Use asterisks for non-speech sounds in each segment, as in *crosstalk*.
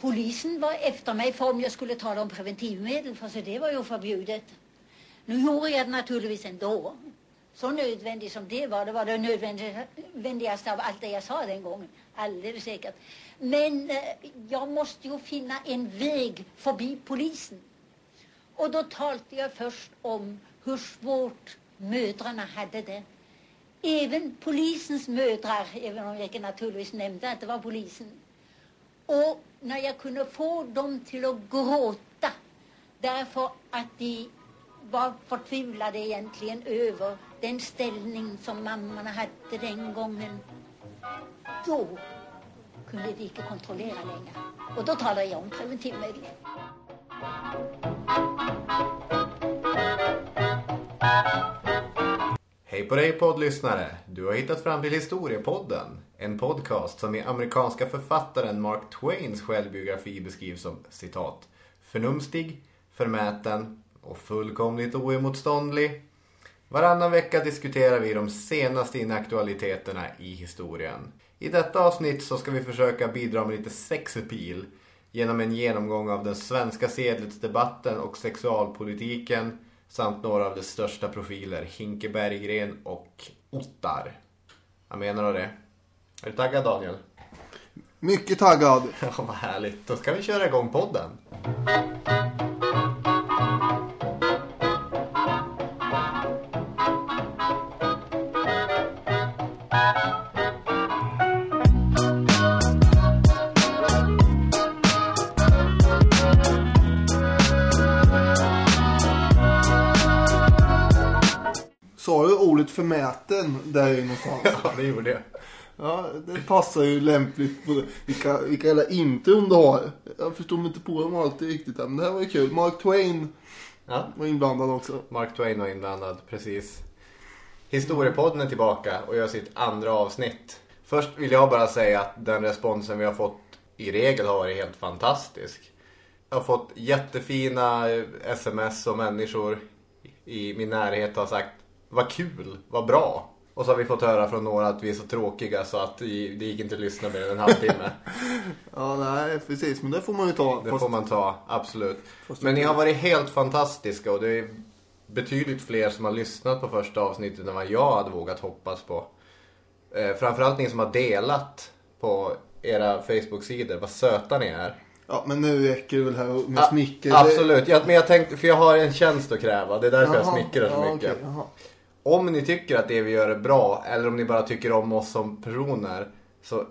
polisen var efter mig för om jag skulle tala om preventivmedel, för så det var ju förbjudet. Nu gjorde jag det naturligtvis ändå. Så nödvändigt som det var, det var det nödvändigaste av allt det jag sa den gången. Alldeles säkert. Men eh, jag måste ju finna en väg förbi polisen. Och då talade jag först om hur svårt mödrarna hade det. Även polisens mödrar, även om jag inte naturligtvis nämnde att det var polisen. Och när jag kunde få dem till att gråta därför att de var förtvivlade egentligen över den ställning som mammorna hade den gången. Då kunde de inte kontrollera längre. Och då talar jag om preventivmedel. Hej på dig poddlyssnare! Du har hittat fram till Historiepodden. En podcast som i amerikanska författaren Mark Twains självbiografi beskrivs som citat förnumstig, förmäten och fullkomligt oemotståndlig. Varannan vecka diskuterar vi de senaste inaktualiteterna i historien. I detta avsnitt så ska vi försöka bidra med lite sexepil genom en genomgång av den svenska sedlighetsdebatten och sexualpolitiken samt några av de största profiler, Hinke Berggren och Ottar. Jag menar du det? Är du taggad Daniel? Mycket taggad. Ja, *laughs* vad härligt. Då ska vi köra igång podden. Förmäten där är någonstans? *laughs* Ja, det gjorde jag. Ja, det passar ju lämpligt på vilka, vilka jävla intron du har. Jag förstår mig inte på dem alltid riktigt men det här var ju kul. Mark Twain Ja, var inblandad också. Mark Twain var inblandad, precis. Historiepodden är tillbaka och gör sitt andra avsnitt. Först vill jag bara säga att den responsen vi har fått i regel har varit helt fantastisk. Jag har fått jättefina sms och människor i min närhet har sagt vad kul, vad bra. Och så har vi fått höra från några att vi är så tråkiga så att det gick inte att lyssna mer än en halvtimme. *laughs* Ja, nej, precis. Men det får man ju ta. Det Fast- får man ta, absolut. Fast- Men ni har varit helt fantastiska och det är betydligt fler som har lyssnat på första avsnittet än vad jag hade vågat hoppas på. Eh, framförallt ni som har delat på era Facebook-sidor, vad söta ni är. Ja, men nu räcker det väl här med A- smicker. Absolut, ja, men jag tänkte, för jag har en tjänst att kräva, det är därför jag Jaha, smickrar så ja, mycket. okej. Om ni tycker att det vi gör är bra eller om ni bara tycker om oss som personer så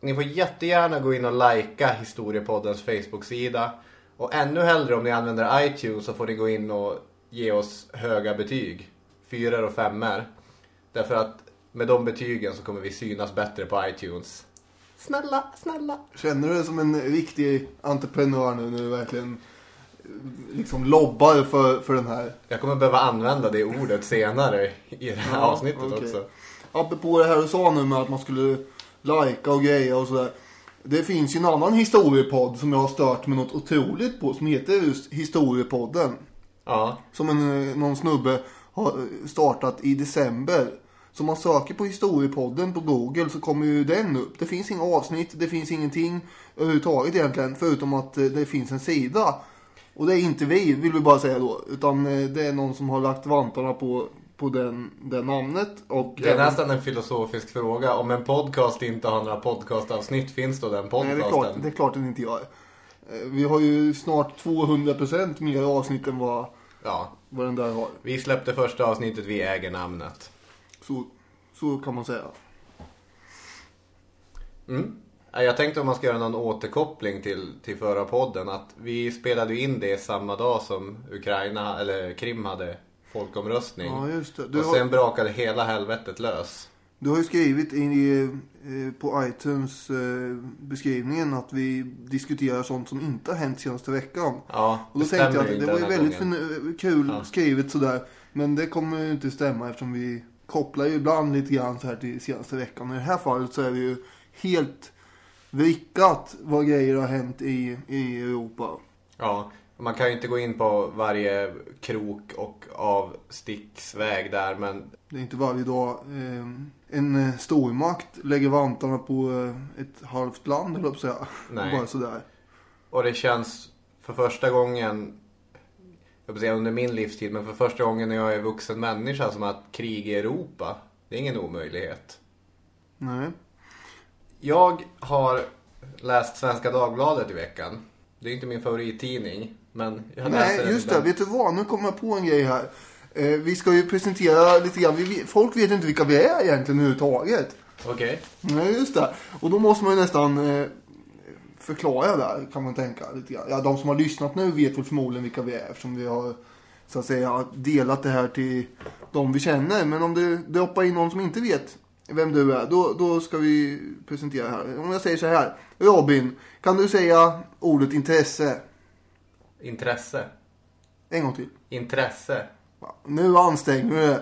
ni får jättegärna gå in och likea Historiepoddens Facebook-sida och ännu hellre om ni använder iTunes så får ni gå in och ge oss höga betyg. Fyror och femmor. Därför att med de betygen så kommer vi synas bättre på iTunes. Snälla, snälla. Känner du dig som en riktig entreprenör nu när du verkligen liksom lobbar för, för den här? Jag kommer behöva använda det ordet senare i det här Ja, avsnittet okej. också. Apropå det här du sa nu med att man skulle lajka och greja och sådär. Det finns ju en annan historiepodd som jag har stört med något otroligt på som heter just Historiepodden. Ja, Som en, någon snubbe har startat i december. Så om man söker på historiepodden på Google så kommer ju den upp. Det finns inga avsnitt, det finns ingenting överhuvudtaget egentligen. Förutom att eh, det finns en sida. Och det är inte vi, vill vi bara säga då. Utan eh, det är någon som har lagt vantarna på, på den, den namnet. Och Det är även- nästan en filosofisk fråga. Om en podcast inte har några podcastavsnitt, finns då den Nej, podcasten? det är, klart, det är klart den inte gör. Eh, Vi har ju snart 200% mer avsnitt än vad, Ja, vad den där har. vi släppte första avsnittet, vi äger namnet. Så, så kan man säga. Mm. Ja, Jag tänkte om man ska göra någon återkoppling till, till förra podden. Att vi spelade in det samma dag som Ukraina, eller Krim hade folkomröstning. Ja, just det. Du och har- sen brakade hela helvetet lös. Du har ju skrivit i, eh, på iTunes eh, beskrivningen att vi diskuterar sånt som inte har hänt senaste veckan. Ja, Och då det tänkte jag att det var ju väldigt förnu- kul Ja. skrivet sådär. Men det kommer ju inte stämma eftersom vi kopplar ju ibland lite grann så här till senaste veckan. Och I det här fallet så är det ju helt vrickat vad grejer har hänt i, i Europa. Ja, man kan ju inte gå in på varje krok och avsticksväg där, men Det är inte varje dag eh, en stormakt lägger vantarna på eh, ett halvt land, eller att säga. *laughs* Nej. Bara sådär. Och det känns för första gången, jag vill säga under min livstid, men för första gången när jag är vuxen människa som att krig i Europa, det är ingen omöjlighet. Nej. Jag har läst Svenska Dagbladet i veckan. Det är inte min favorittidning, men jag läser Nej, den just det. Vet du vad? Nu kommer jag på en grej här. Eh, vi ska ju presentera lite grann. Vi, folk vet inte vilka vi är egentligen överhuvudtaget. Okej. Nej, just det. Och då måste man ju nästan eh, förklara där, kan man tänka. Lite grann. Ja, de som har lyssnat nu vet väl förmodligen vilka vi är eftersom vi har så att säga delat det här till de vi känner. Men om det droppar in någon som inte vet vem du är, då, då ska vi presentera här. Om jag säger så här. Robin, kan du säga ordet intresse? Intresse. En gång till. Intresse. Ja, Nu anstränger du dig.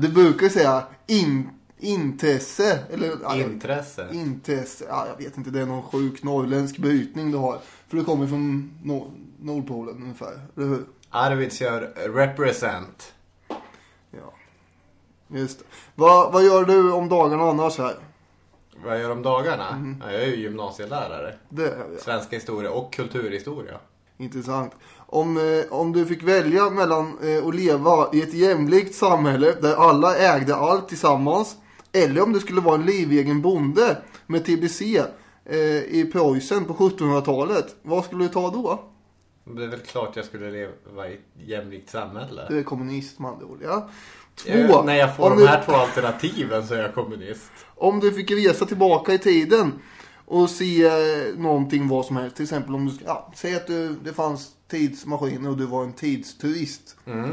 Du brukar säga in, intresse. Eller, ja, Intresse. Intresse. Ja, jag vet inte, det är någon sjuk norrländsk brytning du har. För du kommer från nor- Nordpolen ungefär, eller hur? Arvidsjaur represent. Ja, just. Vad, vad gör du om dagarna annars här? Vad jag gör om dagarna? Mhm. Ja, jag är ju gymnasielärare. Det är ja. Svenska historia och kulturhistoria. Intressant. Om, eh, om du fick välja mellan eh, att leva i ett jämlikt samhälle där alla ägde allt tillsammans. Eller om du skulle vara en livegen bonde med TBC eh, i Preussen på 1700-talet. Vad skulle du ta då? Det är väl klart jag skulle leva i ett jämlikt samhälle. Du är kommunist med andra ord. Ja. Två. Eh, när jag får om, de du, här två alternativen så är jag kommunist. om du fick resa tillbaka i tiden och se eh, någonting vad som helst. Till exempel om du, ja, säg att du, det fanns tidsmaskiner och du var en tidsturist. Mm.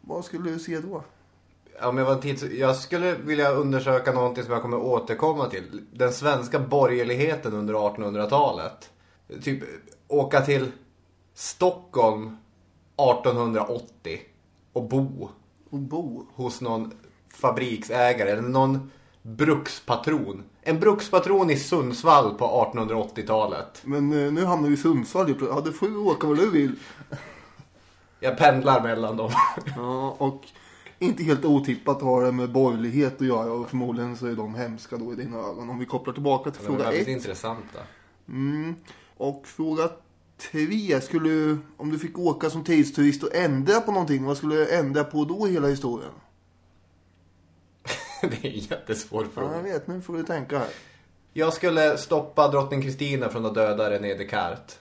Vad skulle du se då? Om jag, var en tids... jag skulle vilja undersöka någonting som jag kommer återkomma till. Den svenska borgerligheten under 1800-talet. Typ åka till Stockholm 1880 och bo Och bo. hos någon fabriksägare eller någon brukspatron. En brukspatron i Sundsvall på 1880-talet. Men eh, nu hamnar vi i Sundsvall. Ja, du får ju åka vad du vill. Jag pendlar mellan dem. *laughs* Ja, och inte helt otippat har det med borgerlighet att göra. Och förmodligen så är de hemska då i dina ögon. Om vi kopplar tillbaka till De är fråga väldigt ett. intressanta. Mm. Och fråga tre. Skulle du, om du fick åka som tidsturist och ändra på någonting. Vad skulle du ändra på då i hela historien? *laughs* Det är en jättesvår Ja, jag fråga. vet. Nu får du tänka här. Jag skulle stoppa drottning Kristina från att döda René Descartes.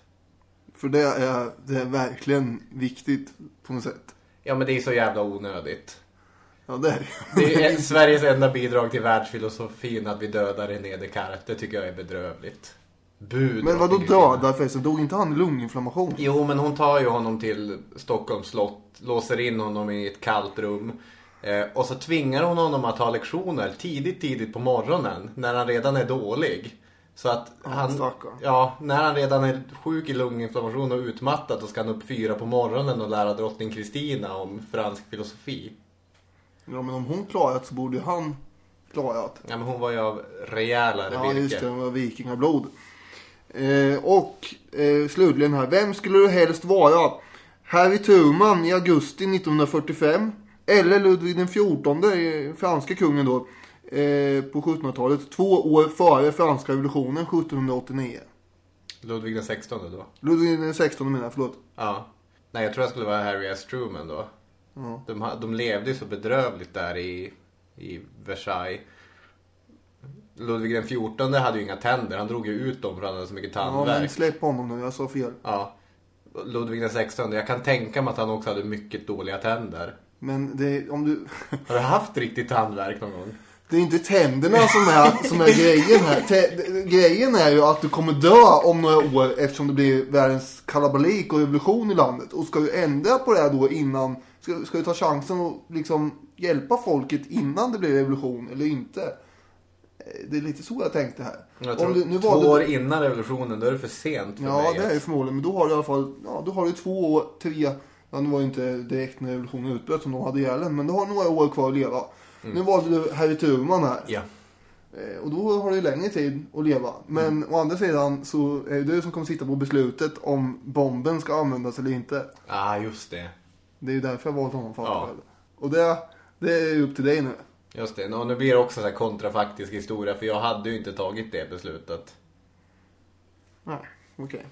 För det är, det är verkligen viktigt på något sätt. Ja men det är så jävla onödigt. Ja, det är. Det är *laughs* Sveriges enda bidrag till världsfilosofin att vi dödar René Descartes. Det tycker jag är bedrövligt. Bu, Men vadå döda förresten? Dog inte han i lunginflammation? Jo, men hon tar ju honom till Stockholms slott, låser in honom i ett kallt rum. Eh, och så tvingar hon honom att ta lektioner tidigt, tidigt på morgonen. När han redan är dålig. Så att han, stackarn. ja, när han redan är sjuk i lunginflammation och utmattad då ska han upp fyra på morgonen och lära drottning Kristina om fransk filosofi. Ja, men om hon klarat så borde ju han klarat. Ja, men hon var ju av rejälare Ja, virke. just det. Det var vikingablod. Eh, och eh, slutligen här. Vem skulle du helst vara? Harry Truman i augusti 1945. Eller Ludvig den 14, eh, franska kungen då. Eh, på 1700-talet. Två år före franska revolutionen 1789. Ludvig den 16 då. Ludvig den 16 menar jag, förlåt. Ja. Nej, jag tror jag skulle vara Harry S. Truman då. Ja. De, de levde ju så bedrövligt där i, i Versailles. Ludvig den 14 hade ju inga tänder. Han drog ju ut dem för han hade så mycket Ja, tandvärk. men släpp honom nu. Jag sa fel. Ja. Ludvig den 16 jag kan tänka mig att han också hade mycket dåliga tänder. Men det, om du... *laughs* Har du haft riktigt tandvärk någon gång? Det är inte tänderna som är, som är grejen här. Tä- grejen är ju att du kommer dö om några år eftersom det blir världens kalabalik och revolution i landet. Och ska du ändra på det här då innan, ska, ska du ta chansen och liksom hjälpa folket innan det blir revolution eller inte? Det är lite så jag tänkte här. Jag tror du, nu två år du- innan revolutionen, då är det för sent för Ja, mig. det är det förmodligen. Men då har du i alla fall, ja, då har du två år, tre, ja nu var ju inte direkt när revolutionen utbröt som de hade ihjäl en, men du har några år kvar att leva. Nu valde du Harry Turman här. Ja. Eh, Och då har du ju längre tid att leva. Men Mm. å andra sidan så är det du som kommer sitta på beslutet om bomben ska användas eller inte. Ja, ah, just det. Det är ju därför jag valt honom för Ja. ja. Och det, det är upp till dig nu. Just det. Och nu blir det också så här kontrafaktisk historia, för jag hade ju inte tagit det beslutet. Nej, okej.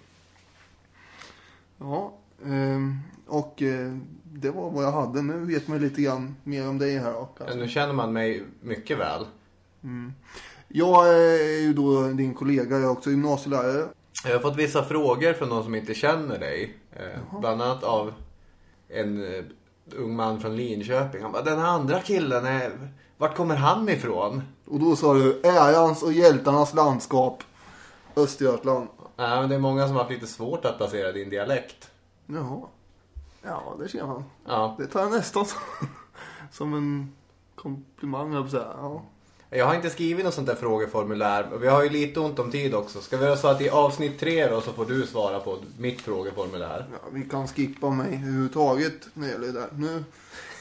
Ja, ehm, och eh, det var vad jag hade. Nu vet man lite grann mer om dig här. Och, Nu känner man mig mycket väl. Jag är ju då din kollega, jag är också gymnasielärare. Jag har fått vissa frågor från någon som inte känner dig. Eh, bland annat av en eh, ung man från Linköping. Han bara, den här andra killen, är, vart kommer han ifrån? Och då sa du ärans och hjältarnas landskap, Östergötland. Nej, men det är många som har haft lite svårt att placera din dialekt. Jaha. Ja, det ser man. Ja. Det tar jag nästan som, *laughs* som en komplimang, jag säga. Ja. Jag har inte skrivit något sånt där frågeformulär. Vi har ju lite ont om tid också. Ska vi göra så att i avsnitt tre då så får du svara på mitt frågeformulär? Ja, vi kan skippa mig överhuvudtaget när det gäller det där. Nu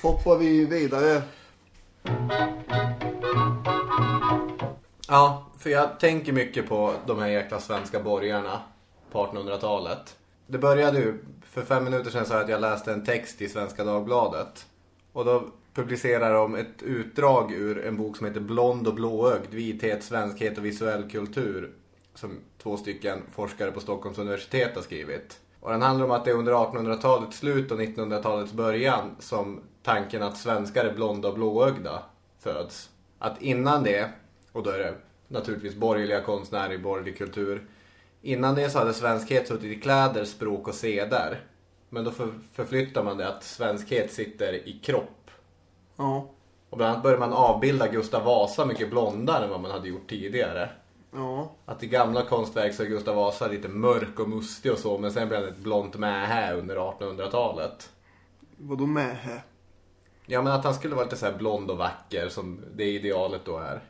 hoppar vi vidare. Ja, för jag tänker mycket på de här jäkla svenska borgarna på 1800-talet. Det började ju, för fem minuter sedan sa jag att jag läste en text i Svenska Dagbladet. Och då publicerar de ett utdrag ur en bok som heter Blond och blåögd, vithet, svenskhet och visuell kultur. Som två stycken forskare på Stockholms universitet har skrivit. Och den handlar om att det är under 1800-talets slut och 1900-talets början som tanken att svenskar är blonda och blåögda föds. Att innan det, och då är det naturligtvis borgerliga konstnärer i borgerlig kultur. Innan det så hade svenskhet suttit i kläder, språk och seder. Men då för, förflyttar man det att svenskhet sitter i kropp. Ja. Och bland annat började man avbilda Gustav Vasa mycket blondare än vad man hade gjort tidigare. Ja. Att i gamla konstverk så är Gustav Vasa lite mörk och mustig och så, men sen blev han ett blont mähä under 1800-talet. Vadå med här? Ja, men att han skulle vara lite så här blond och vacker som det idealet då är.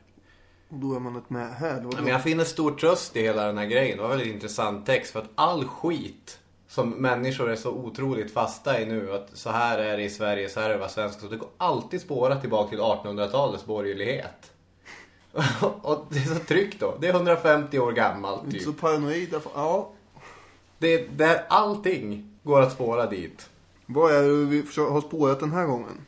Och då är man ett med här. Då, Men jag finner stor tröst i hela den här grejen. Det var väldigt intressant text för att all skit som människor är så otroligt fasta i nu. Att så här är det i Sverige, så här är det vara svensk. Så det går alltid spåra tillbaka till 1800-talets borgerlighet. *laughs* och det är så tryggt då. Det är 150 år gammalt Inte typ. så paranoid. Ja. Det är där allting går att spåra dit. Vad är det vi har spårat den här gången?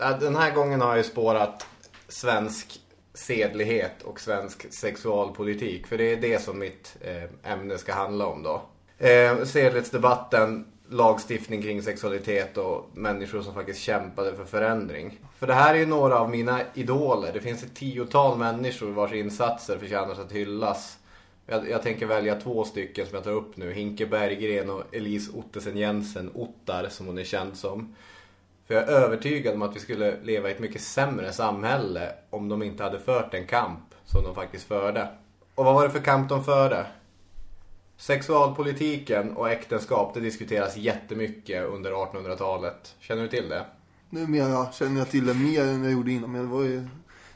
Den här gången har jag ju spårat svensk sedlighet och svensk sexualpolitik. För det är det som mitt eh, ämne ska handla om då. Eh, sedlighetsdebatten, lagstiftning kring sexualitet och människor som faktiskt kämpade för förändring. För det här är ju några av mina idoler. Det finns ett tiotal människor vars insatser förtjänar att hyllas. Jag, jag tänker välja två stycken som jag tar upp nu. Hinke Berggren och Elise Ottesen Jensen, Ottar som hon är känd som. För jag är övertygad om att vi skulle leva i ett mycket sämre samhälle om de inte hade fört en kamp som de faktiskt förde. Och vad var det för kamp de förde? Sexualpolitiken och äktenskap, det diskuteras jättemycket under 1800-talet. Känner du till det? Numera känner jag till det mer än jag gjorde innan. Men det var ju...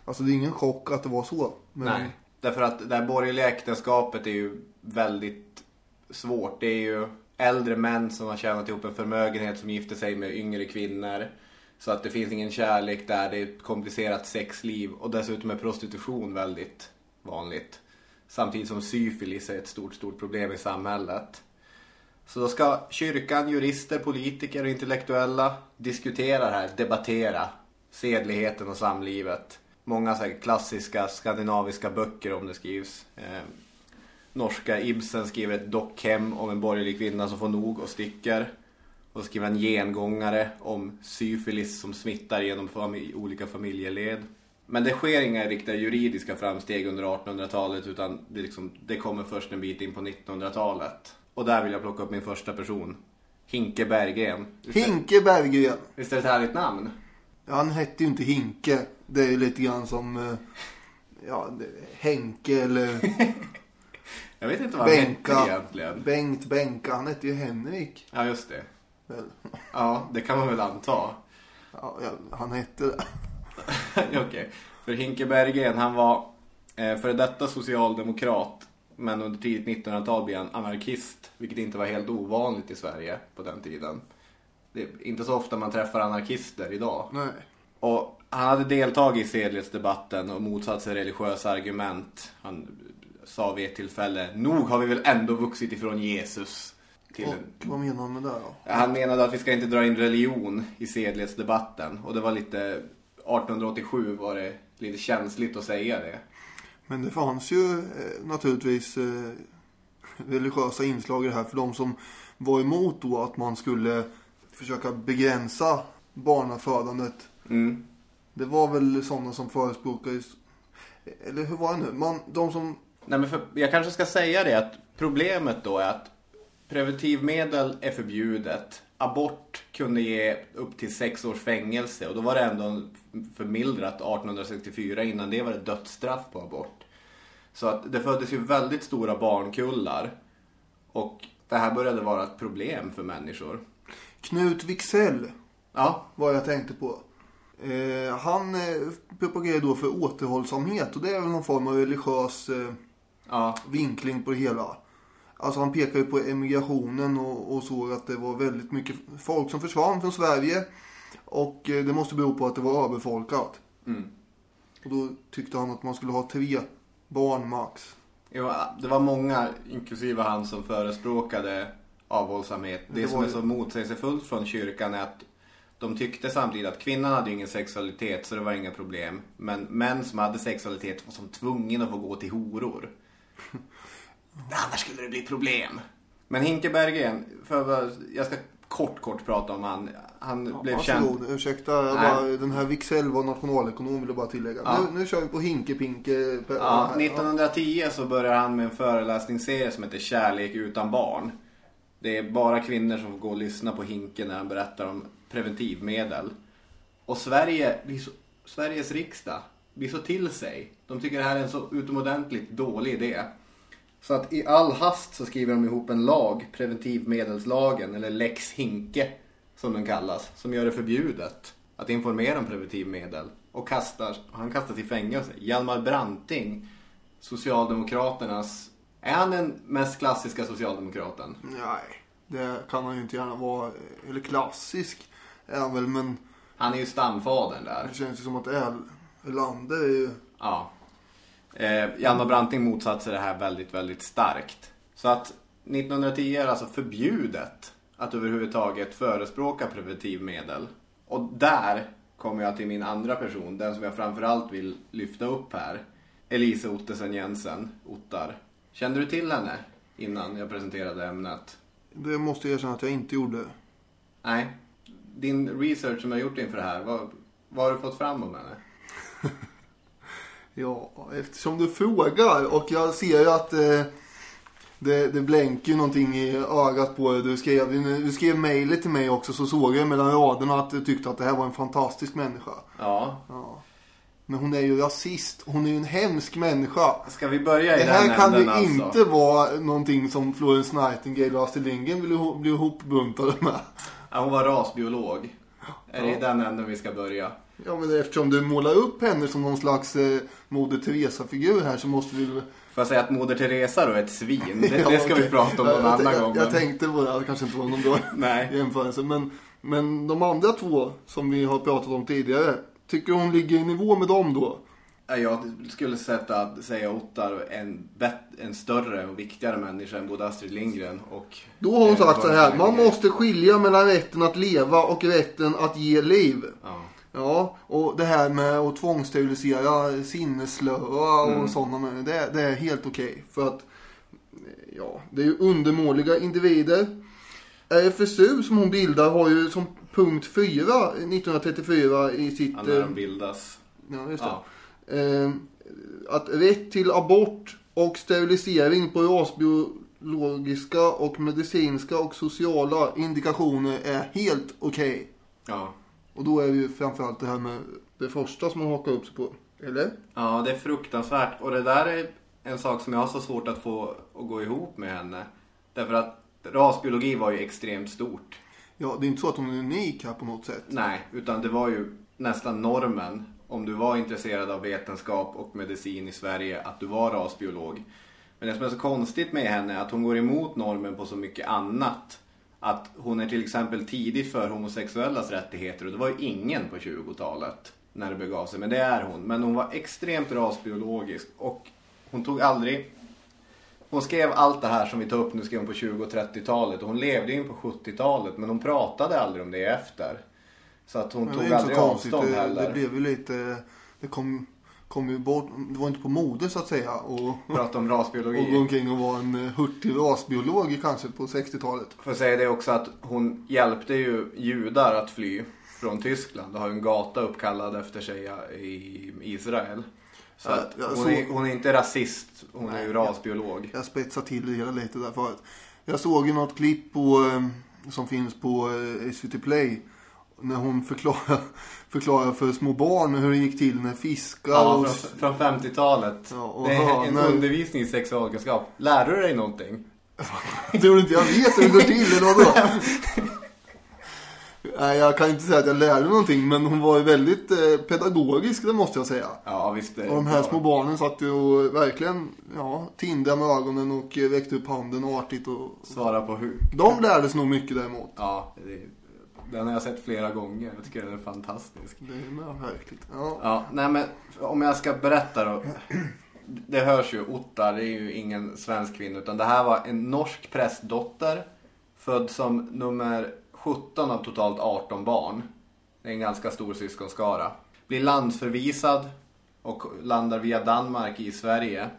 Alltså det är ingen chock att det var så. Men... Nej. Därför att det här borgerliga äktenskapet är ju väldigt svårt. Det är ju äldre män som har tjänat ihop en förmögenhet som gifter sig med yngre kvinnor. Så att det finns ingen kärlek där, det är ett komplicerat sexliv och dessutom är prostitution väldigt vanligt. Samtidigt som syfilis är ett stort, stort problem i samhället. Så då ska kyrkan, jurister, politiker och intellektuella diskutera det här, debattera sedligheten och samlivet. Många så här klassiska skandinaviska böcker om det skrivs. Eh, Norska Ibsen skriver ett dockhem om en borgerlig kvinna som får nog och sticker. Och så skriver han gengångare om syfilis som smittar genom fami- olika familjeled. Men det sker inga riktiga juridiska framsteg under 1800-talet utan det, liksom, det kommer först en bit in på 1900-talet. Och där vill jag plocka upp min första person. Hinke Berggren. Hinke Berggren. Visst är det ett härligt namn? Ja, han hette ju inte Hinke. Det är ju lite grann som... eh, Ja, Henke eller *laughs* Jag vet inte vad han hette egentligen. Bengt Benka. Han hette ju Henrik. Ja, just det. Väl. Ja, det kan man väl anta. Ja, ja, han hette det. *laughs* Okej. För Hinke Berggren, han var eh, före detta socialdemokrat. Men under tidigt 1900-tal blev han anarkist. Vilket inte var helt ovanligt i Sverige på den tiden. Det är inte så ofta man träffar anarkister idag. Nej. Och han hade deltagit i sedlighetsdebatten och motsatt sig religiösa argument. Han sa vid ett tillfälle, nog har vi väl ändå vuxit ifrån Jesus. Till en Och vad menar han med det då? han menade att vi ska inte dra in religion i sedlighetsdebatten. Och det var lite, 1887 var det lite känsligt att säga det. Men det fanns ju eh, naturligtvis eh, religiösa inslag i det här för de som var emot då att man skulle försöka begränsa barnafödandet. Mm. Det var väl sådana som förespråkade, eller hur var det nu? Man, de som, Nej, men för, jag kanske ska säga det att problemet då är att preventivmedel är förbjudet. Abort kunde ge upp till sex års fängelse och då var det ändå förmildrat 1864. Innan det var det dödsstraff på abort. Så att det föddes ju väldigt stora barnkullar. Och det här började vara ett problem för människor. Knut Wicksell Ja, vad jag tänkte på. Eh, han eh, propagerar då för återhållsamhet och det är väl någon form av religiös eh, ja, vinkling på det hela. Alltså han pekar ju på emigrationen och, och såg att det var väldigt mycket folk som försvann från Sverige. Och eh, det måste bero på att det var överfolkat. Mm. Och då tyckte han att man skulle ha tre barn max. Jo, det var många, inklusive han, som förespråkade avhållsamhet. Det, Det som var är ju- så motsägelsefullt från kyrkan är att de tyckte samtidigt att kvinnan hade ingen sexualitet så det var inga problem. Men män som hade sexualitet var som tvungen att få gå till horor. *laughs* Annars skulle det bli problem. Men Hinkebergen, för jag ska kort kort prata om han. Han blev känd. Varsågod, ursäkta. Jag Nej. bara, den här Wicksell var nationalekonom vill jag bara tillägga. Ja. Nu, nu kör vi på Hinke-Pinke. Ja, 1910 så börjar han med en föreläsningsserie som heter Kärlek utan barn. Det är bara kvinnor som får gå och lyssna på Hinke när han berättar om preventivmedel. Och Sverige, så, Sveriges riksdag blir så till sig. De tycker det här är en så utomordentligt dålig idé. Så att i all hast så skriver de ihop en lag, preventivmedelslagen, eller lex Hinke som den kallas, som gör det förbjudet att informera om preventivmedel. Och kastar, han kastas i fängelse. Hjalmar Branting, Socialdemokraternas... Är han den mest klassiska socialdemokraten? Nej, det kan han ju inte gärna vara. Eller klassisk är han väl, men Han är ju stamfadern där. det känns ju som att Erlander är ju... Ja. Eh, Hjalmar Branting motsatte sig det här väldigt, väldigt starkt. Så att 1910 är alltså förbjudet att överhuvudtaget förespråka preventivmedel. Och där kommer jag till min andra person, den som jag framförallt vill lyfta upp här. Elise Ottesen Jensen, Ottar. Kände du till henne innan jag presenterade ämnet? Det måste jag erkänna att jag inte gjorde. Nej. Din research som jag gjort inför det här, vad, vad har du fått fram om henne? *laughs* Ja, eftersom du frågar och jag ser ju att eh, det, det blänker ju någonting i ögat på dig. Du skrev, du skrev mejlet till mig också så såg jag mellan raderna att du tyckte att det här var en fantastisk människa. Ja. Ja. Men hon är ju rasist. Hon är ju en hemsk människa. Ska vi börja i Det den här kan ju alltså? inte vara någonting som Florence Nightingale och Astrid Lindgren vill bli ihopbuntade med. Ja, hon var rasbiolog. Är det i den änden vi ska börja? Ja men eftersom du målar upp henne som någon slags eh, Moder Teresa-figur här så måste vi. Får jag säga att Moder Teresa då är ett svin? Det, *laughs* Ja, det ska vi prata om någon jag, annan jag, gång. Jag, tänkte på det, det kanske inte var någon bra *laughs* jämförelse. Men, men de andra två som vi har pratat om tidigare, tycker hon ligger i nivå med dem då? Ja, Jag skulle sätta, säga Ottar en, bet, en större och viktigare människa än både Astrid Lindgren och... Då har hon eh, sagt så här, man måste skilja mellan rätten att leva och rätten att ge liv. Ja. Ja, och det här med att tvångssterilisera sinnesslöa och Mm. sådana det, det är helt okej. För att, ja, det är ju undermåliga individer. RFSU som hon bildar har ju som punkt 4 1934 i sitt... Ja, när eh, de bildas. Ja, just det. Ja. Eh, att rätt till abort och sterilisering på rasbiologiska och medicinska och sociala indikationer är helt okej. Ja. Och då är det ju framförallt det här med det första som man hakar upp sig på. Eller? ja, det är fruktansvärt. Och det där är en sak som jag har så svårt att få att gå ihop med henne. Därför att rasbiologi var ju extremt stort. Ja, det är inte så att hon är unik här på något sätt. Nej, utan det var ju nästan normen om du var intresserad av vetenskap och medicin i Sverige att du var rasbiolog. Men det som är så konstigt med henne är att hon går emot normen på så mycket annat. Att hon är till exempel tidigt för homosexuellas rättigheter och det var ju ingen på 20-talet när det begav sig. Men det är hon. Men hon var extremt rasbiologisk och hon tog aldrig hon skrev allt det här som vi tar upp nu skrev hon på 20 och 30-talet och hon levde in på 70-talet men hon pratade aldrig om det efter. Så att hon Men tog aldrig avstånd heller. det blev ju lite... Det kom, kom ju bort, det var inte på mode så att säga. Och, Prata om och gå rasbiologi. omkring och vara en eh, hurtig rasbiolog kanske på 60-talet. Får jag säga det också att hon hjälpte ju judar att fly från Tyskland. och har ju en gata uppkallad efter sig i Israel. Så Ja, ja, hon, så- är, hon är inte rasist, hon är Nej, ju ja. rasbiolog. Jag spetsar till det hela lite där förut. Jag såg ju något klipp på, eh, som finns på eh, SVT Play. När hon förklarar, *laughs* förklarar för små barn hur det gick till när fiskar Ja, och... från, från 50-talet. Ja, och det är en hönor. undervisning i sexualkunskap. Lärde du dig någonting? *laughs* Tror du inte jag vet hur det går till eller vadå? *laughs* Nej, jag kan inte säga att jag lärde någonting, men hon var ju väldigt eh, pedagogisk, det måste jag säga. Ja, visst. Och de här små barnen satt ju och verkligen, ja, tindade med ögonen och eh, väckte upp handen artigt och... Svara på hur. De lärde sig nog mycket däremot. Ja, det, den har jag sett flera gånger. Jag tycker den är fantastisk. Det är mer verkligt. Ja. Ja, nej men om jag ska berätta då. Det hörs ju, Ottar det är ju ingen svensk kvinna utan det här var en norsk prästdotter. Född som nummer 17 av totalt 18 barn. Det är en ganska stor syskonskara. Blir landsförvisad och landar via Danmark i Sverige.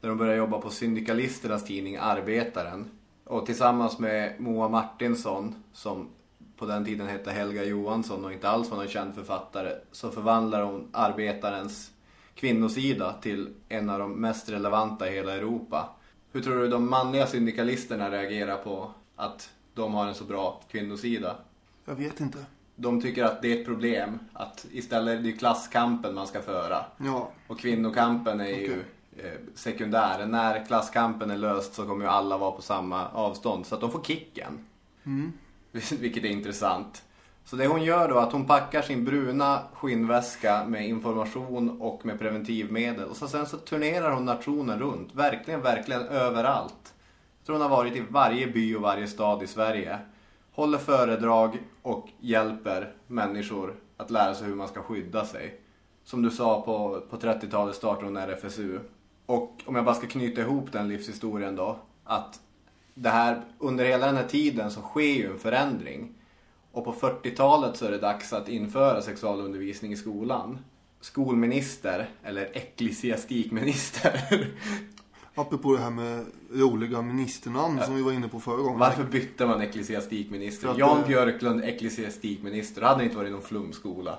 Där de börjar jobba på syndikalisternas tidning Arbetaren. Och tillsammans med Moa Martinsson som på den tiden hette Helga Johansson och inte alls var någon känd författare så förvandlar hon Arbetarens kvinnosida till en av de mest relevanta i hela Europa. Hur tror du de manliga syndikalisterna reagerar på att de har en så bra kvinnosida? Jag vet inte. De tycker att det är ett problem, att istället är det klasskampen man ska föra. Ja, Och kvinnokampen är ju eh, sekundär. När klasskampen är löst så kommer ju alla vara på samma avstånd. Så att de får kicken. *laughs* Vilket är intressant. Så det hon gör då är att hon packar sin bruna skinnväska med information och med preventivmedel. Och så sen så turnerar hon nationen runt. Verkligen, verkligen överallt. Jag tror hon har varit i varje by och varje stad i Sverige. Håller föredrag och hjälper människor att lära sig hur man ska skydda sig. Som du sa, på, på 30-talet startade hon RFSU. Och om jag bara ska knyta ihop den livshistorien då. Att det här, under hela den här tiden så sker ju en förändring. Och på 40-talet så är det dags att införa sexualundervisning i skolan. Skolminister, eller ecklesiastikminister. *laughs* apropå det här med roliga ministernamn som vi var inne på förra gången. Varför bytte man ecklesiastikminister? Jan det- Björklund, ecklesiastikminister. Då hade det inte varit någon flumskola.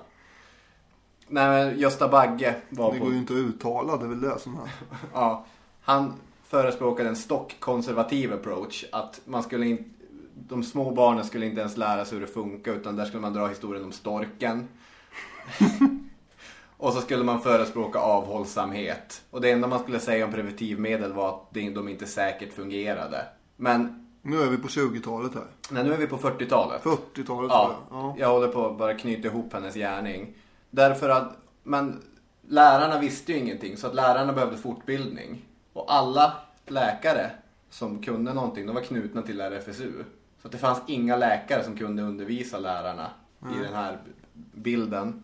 Nej men Gösta Bagge var Det på... går ju inte att uttala, det är väl det som är. *laughs* Ja, han förespråkade en stockkonservativ approach. Att man skulle inte, de små barnen skulle inte ens lära sig hur det funkar utan där skulle man dra historien om storken. *laughs* och så skulle man förespråka avhållsamhet. Och det enda man skulle säga om preventivmedel var att de inte säkert fungerade. Men Nu är vi på 20-talet här. nej, nu är vi på 40-talet. 40-talet Ja. Ja. jag håller på att bara knyta ihop hennes gärning. Därför att, men lärarna visste ju ingenting så att lärarna behövde fortbildning. Och alla läkare som kunde någonting, de var knutna till RFSU. Så att det fanns inga läkare som kunde undervisa lärarna i den här bilden.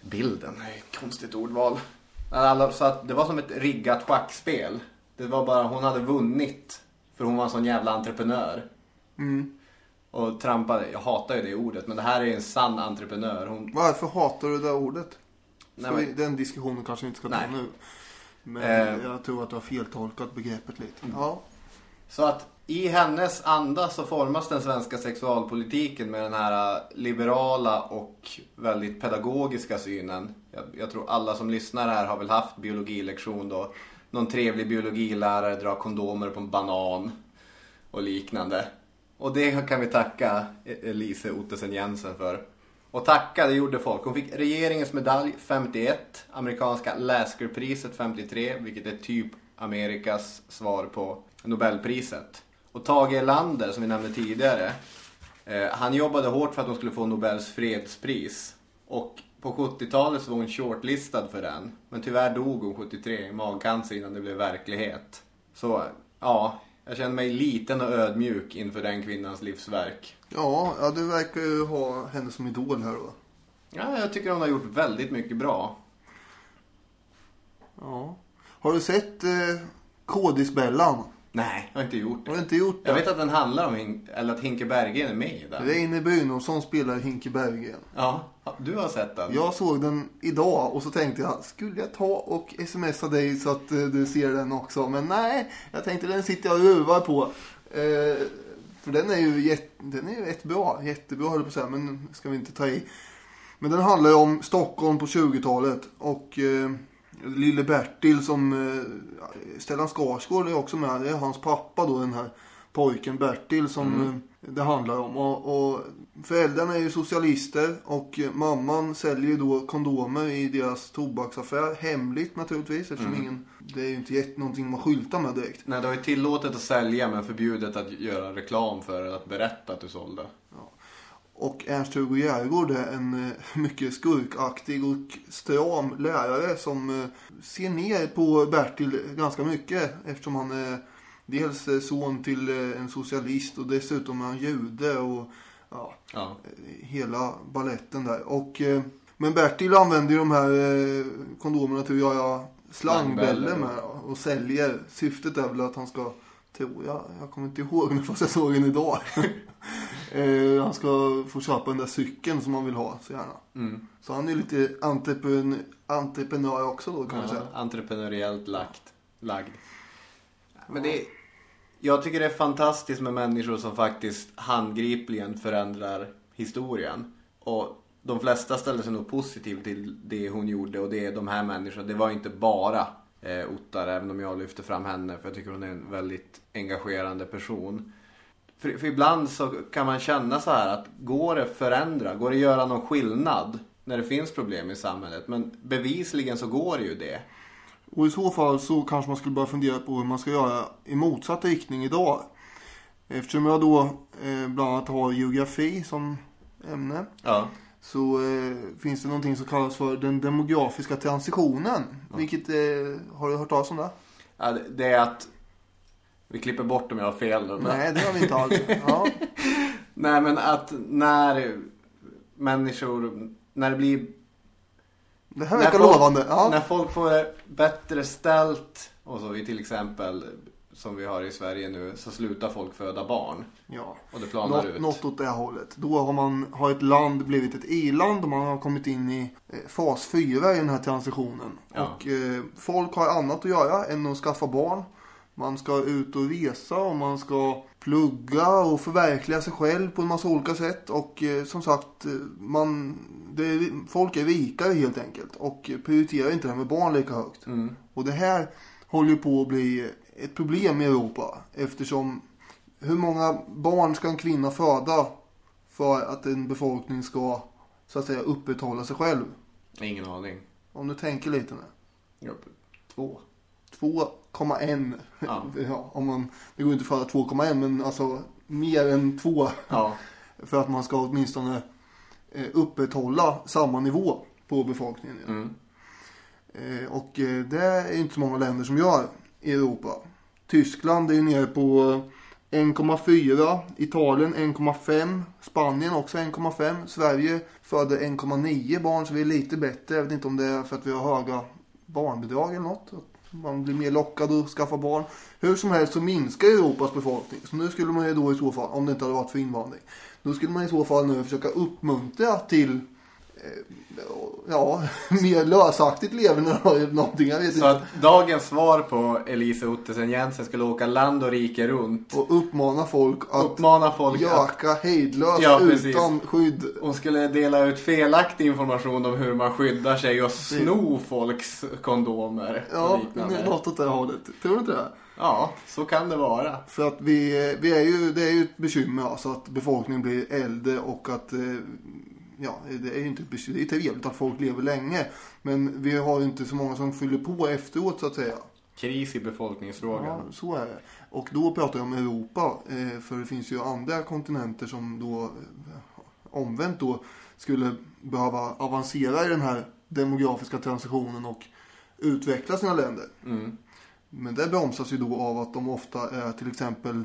Bilden, är ett konstigt ordval. Alla, så att det var som ett riggat schackspel. Det var bara, hon hade vunnit. För hon var en sån jävla entreprenör. Mm. Och trampade, jag hatar ju det ordet, men det här är en sann entreprenör. Hon, Varför hatar du det ordet? Nej, men- den diskussionen kanske vi inte ska ta Nej. nu. Men Eh. jag tror att du har feltolkat begreppet lite. Ja. så att i hennes anda så formas den svenska sexualpolitiken med den här liberala och väldigt pedagogiska synen. Jag, jag tror alla som lyssnar här har väl haft biologilektion då. Någon trevlig biologilärare drar kondomer på en banan och liknande. Och det kan vi tacka Elise Ottesen Jensen för. Och tacka, det gjorde folk. Hon fick regeringens medalj 51, amerikanska Laskerpriset 53, vilket är typ Amerikas svar på Nobelpriset. Och Tage Erlander, som vi nämnde tidigare, eh, han jobbade hårt för att hon skulle få Nobels fredspris. Och på 70-talet så var hon shortlistad för den. Men tyvärr dog hon 73 i magcancer innan det blev verklighet. Så ja, jag känner mig liten och ödmjuk inför den kvinnans livsverk. Ja, ja, du verkar ju ha henne som idol här då. Ja, jag tycker hon har gjort väldigt mycket bra. Ja. Har du sett eh, Kodisbellan? Nej, jag har inte gjort det. Har du inte gjort det? Jag vet att den handlar om, Hin- eller att Hinke Berggren är med i den. Reine Brynolfsson spelar Hinke Berggren. Ja, du har sett den? Jag såg den idag och så tänkte jag, skulle jag ta och smsa dig så att eh, du ser den också? Men nej, jag tänkte den sitter jag och ruvar på. Eh, för den är ju, jätte, den är ju rätt bra, jättebra höll på att säga, men ska vi inte ta i. Men den handlar ju om Stockholm på 20-talet och eh, Lille Bertil som eh, Stellan Skarsgård är också med. Det är hans pappa då, den här pojken Bertil som eh, det handlar om. Och, och föräldrarna är ju socialister och eh, mamman säljer ju då kondomer i deras tobaksaffär. Hemligt naturligtvis eftersom ingen, det är ju inte jätte, någonting man skyltar med direkt. Nej, det var ju tillåtet att sälja men förbjudet att göra reklam för att berätta att du sålde. Och Ernst-Hugo Järegård är en eh, *laughs* mycket skurkaktig och stram lärare som eh, ser ner på Bertil ganska mycket eftersom han är dels son till en socialist och dessutom är han jude och ja, Ja. hela balletten där. Och, eh, men Bertil använder ju de här eh, kondomerna till att göra slangbällor med och säljer. Syftet är väl att han ska, tror jag, jag kommer inte ihåg nu *laughs* fast jag såg den idag. *laughs* eh, han ska få köpa den där cykeln som han vill ha så gärna. Mm. Så han är lite entrepren entreprenör också då kan man säga. Ja, entreprenöriellt lagt, lagd. Men det är, jag tycker det är fantastiskt med människor som faktiskt handgripligen förändrar historien. Och de flesta ställde sig nog positivt till det hon gjorde och det är de här människorna. Det var inte bara eh, Ottar, även om jag lyfter fram henne för jag tycker hon är en väldigt engagerande person. För, för ibland så kan man känna så här att går det att förändra, går det att göra någon skillnad när det finns problem i samhället? Men bevisligen så går det ju det. Och i så fall så kanske man skulle börja fundera på hur man ska göra i motsatt riktning idag. Eftersom jag då eh, bland annat har geografi som ämne. Ja. Så eh, finns det någonting som kallas för den demografiska transitionen. Vilket, eh, har du hört talas om det? ja det- det är att vi klipper bort om jag har fel. Men, Nej, det har vi inte alls. *laughs* Ja. nej men att när människor, när det blir Det här verkar lovande. Ja. När folk får det bättre ställt och så till exempel som vi har i Sverige nu så slutar folk föda barn ja. och det planar Något, ut. något åt det hållet. Då har, man, har ett land blivit ett i-land och man har kommit in i eh, fas 4 i den här transitionen. Ja. Och eh, folk har annat att göra än att skaffa barn. Man ska ut och resa och man ska plugga och förverkliga sig själv på en massa olika sätt. Och eh, som sagt, eh, man, är, folk är rikare helt enkelt och prioriterar inte det här med barn lika högt. Mm. Och det här håller ju på att bli ett problem i Europa eftersom hur många barn ska en kvinna föda för att en befolkning ska så att säga upprätthålla sig själv? Ingen aning. Om du tänker lite nu. Två. 2,1. Ja. *laughs* Ja, om man, det går inte att föda 2,1 men alltså mer än 2 Ja. *laughs* för att man ska åtminstone eh, upprätthålla samma nivå på befolkningen. Mm. Eh, Och eh, det är inte så många länder som gör i Europa. Tyskland är nere på 1,4. Italien 1,5. Spanien också 1,5. Sverige föder 1,9 barn så vi är lite bättre. Jag vet inte om det är för att vi har höga barnbidrag eller något. Man blir mer lockad att skaffa barn. Hur som helst så minskar Europas befolkning. Så nu skulle man ju då i så fall, om det inte hade varit för invandring. Då skulle man i så fall nu försöka uppmuntra till ja, *laughs* mer lösaktigt leverne eller någonting. Jag vet Så inte. att dagens svar på Elisa Ottesen Jensen skulle åka land och rike runt. Och uppmana folk att Uppmana folk att göka hejdlöst Ja, utan skydd. hon skulle dela ut felaktig information om hur man skyddar sig och sno folks kondomer. Ja, något åt det hållet. Tror du inte det? Ja, så kan det vara. För att vi, vi är ju, det är ju ett bekymmer alltså att befolkningen blir äldre och att eh, Ja, det är ju inte ett. Det är trevligt att folk lever länge. Men vi har ju inte så många som fyller på efteråt så att säga. Kris i befolkningsfrågan. Ja, så är det. Och då pratar jag om Europa. Eh, för det finns ju andra kontinenter som då eh, omvänt då skulle behöva avancera i den här demografiska transitionen och utveckla sina länder. Mm. Men det bromsas ju då av att de ofta är till exempel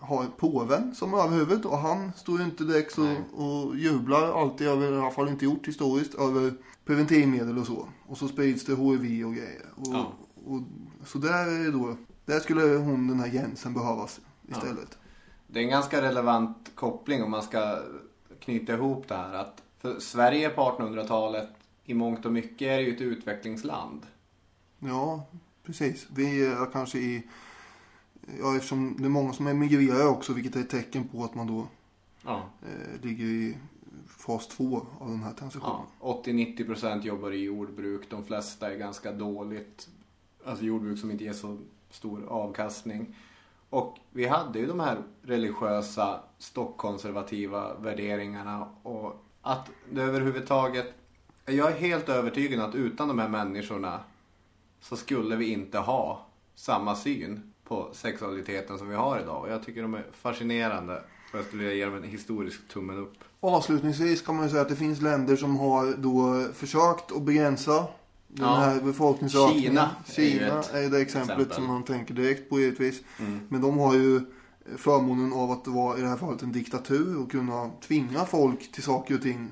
har påven som överhuvud och han står ju inte direkt så och jublar alltid över, i alla fall inte gjort historiskt, över preventivmedel och så. Och så sprids det HIV och grejer. Och, Ja. och, så där är det då Där skulle hon, den här Jensen, behövas istället. Det är en ganska relevant koppling om man ska knyta ihop det här. Att för Sverige på 1800-talet i mångt och mycket är det ju ett utvecklingsland. Ja, precis. Vi är kanske i... Ja, eftersom det är många som emigrerar också, vilket är ett tecken på att man då Ja. eh, ligger i fas två av den här transitionen. Ja, 80-90% jobbar i jordbruk. De flesta är ganska dåligt. Alltså jordbruk som inte ger så stor avkastning. Och vi hade ju de här religiösa, stockkonservativa värderingarna. Och att det överhuvudtaget... Jag är helt övertygad att utan de här människorna så skulle vi inte ha samma syn på sexualiteten som vi har idag. Och jag tycker de är fascinerande. Och jag skulle vilja ge dem en historisk tummen upp. Avslutningsvis kan man ju säga att det finns länder som har då försökt att begränsa den Ja. här befolkningsökningen. Kina är Kina ett är det exemplet exempel. som man tänker direkt på givetvis. Mm. Men de har ju förmånen av att vara i det här fallet en diktatur och kunna tvinga folk till saker och ting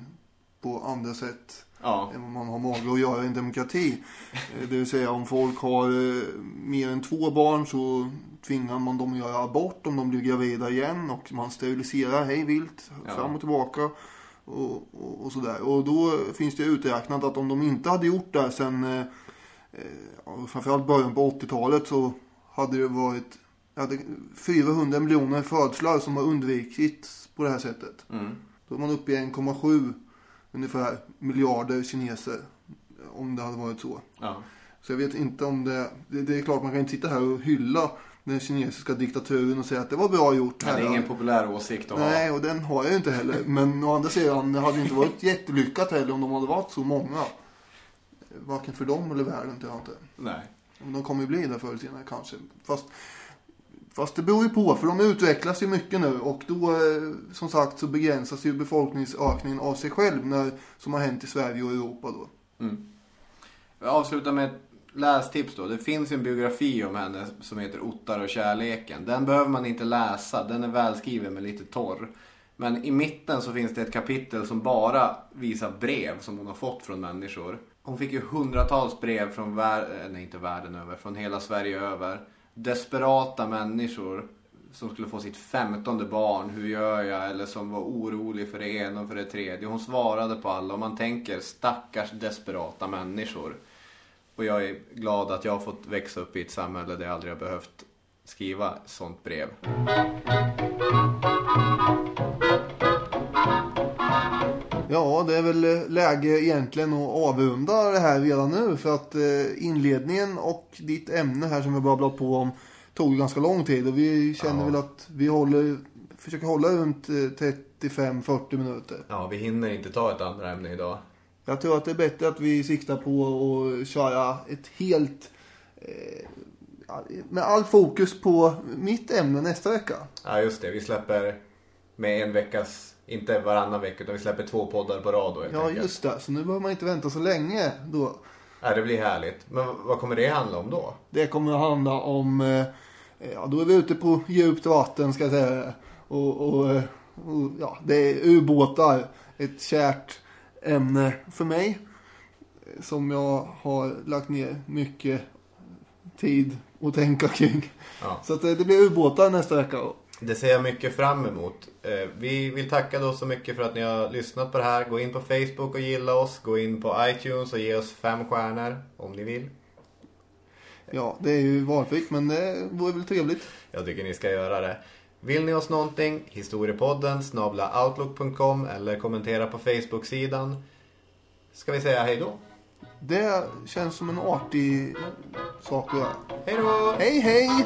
på andra sätt Ja, än vad man har mage att göra i en demokrati. Eh, Det vill säga om folk har eh, mer än två barn så tvingar man dem att göra abort om de blir gravida igen och man steriliserar hej vilt Ja. fram och tillbaka och, och, och sådär. Och då finns det uträknat att om de inte hade gjort det sen eh, eh, framförallt början på 80-talet så hade det varit hade 400 miljoner födslar som har undvikits på det här sättet. mm. Då är man uppe i 1,7 ungefär miljarder kineser. Om det hade varit så. ja. Så jag vet inte om det... Det, det är klart man kan inte sitta här och hylla den kinesiska diktaturen och säga att det var bra gjort. Men det är här. ingen populär åsikt att. Nej, och den har jag ju inte heller. Men å andra sidan, det hade inte varit jättelyckat heller om de hade varit så många. Varken för dem eller världen, tror jag inte. Nej. De kommer ju bli det förr eller senare kanske. Fast, fast det beror ju på, för de utvecklas ju mycket nu. Och då, eh, som sagt, så begränsas ju befolkningsökningen av sig själv. När, som har hänt i Sverige och Europa då. Mm. Jag avslutar med ett lästips då. Det finns en biografi om henne som heter Ottar och kärleken. Den behöver man inte läsa. Den är välskriven men lite torr. Men i mitten så finns det ett kapitel som bara visar brev som hon har fått från människor. Hon fick ju hundratals brev från världen, eh, nej inte världen över, från hela Sverige över. Desperata människor som skulle få sitt femtonde barn, hur gör jag? Eller som var orolig för det ena och för det tredje. Hon svarade på alla och man tänker stackars desperata människor. Och jag är glad att jag har fått växa upp i ett samhälle där jag aldrig har behövt skriva sånt brev. Ja, det är väl läge egentligen att avrunda det här redan nu. För att eh, inledningen och ditt ämne här som vi babblat på om tog ganska lång tid. Och vi känner Ja. väl att vi håller, försöker hålla runt eh, 35-40 minuter. Ja, vi hinner inte ta ett andra ämne idag. Jag tror att det är bättre att vi siktar på att köra ett helt... Eh, med all fokus på mitt ämne nästa vecka. Ja, just det. Vi släpper med en veckas, inte varannan vecka, utan vi släpper två poddar på rad då helt Ja, enkelt. just det. Så nu behöver man inte vänta så länge då. Ja, det blir härligt. Men vad kommer det handla om då? Det kommer att handla om... eh, Ja, då är vi ute på djupt vatten ska jag säga. Och, och, och ja, det är ubåtar. Ett kärt ämne för mig. Som jag har lagt ner mycket tid att tänka kring. Ja. Så att eh, det blir ubåtar nästa vecka. Det ser jag mycket fram emot. Eh, Vi vill tacka då så mycket för att ni har lyssnat på det här. Gå in på Facebook och gilla oss. Gå in på iTunes och ge oss fem stjärnor om ni vill. Ja, det är ju valfritt men det vore väl trevligt. Jag tycker ni ska göra det. Vill ni oss någonting? Historiepodden snabla outlook.com eller kommentera på Facebook-sidan. Ska vi säga hej då? Det känns som en artig sak att göra. Hej då! Hej! Hej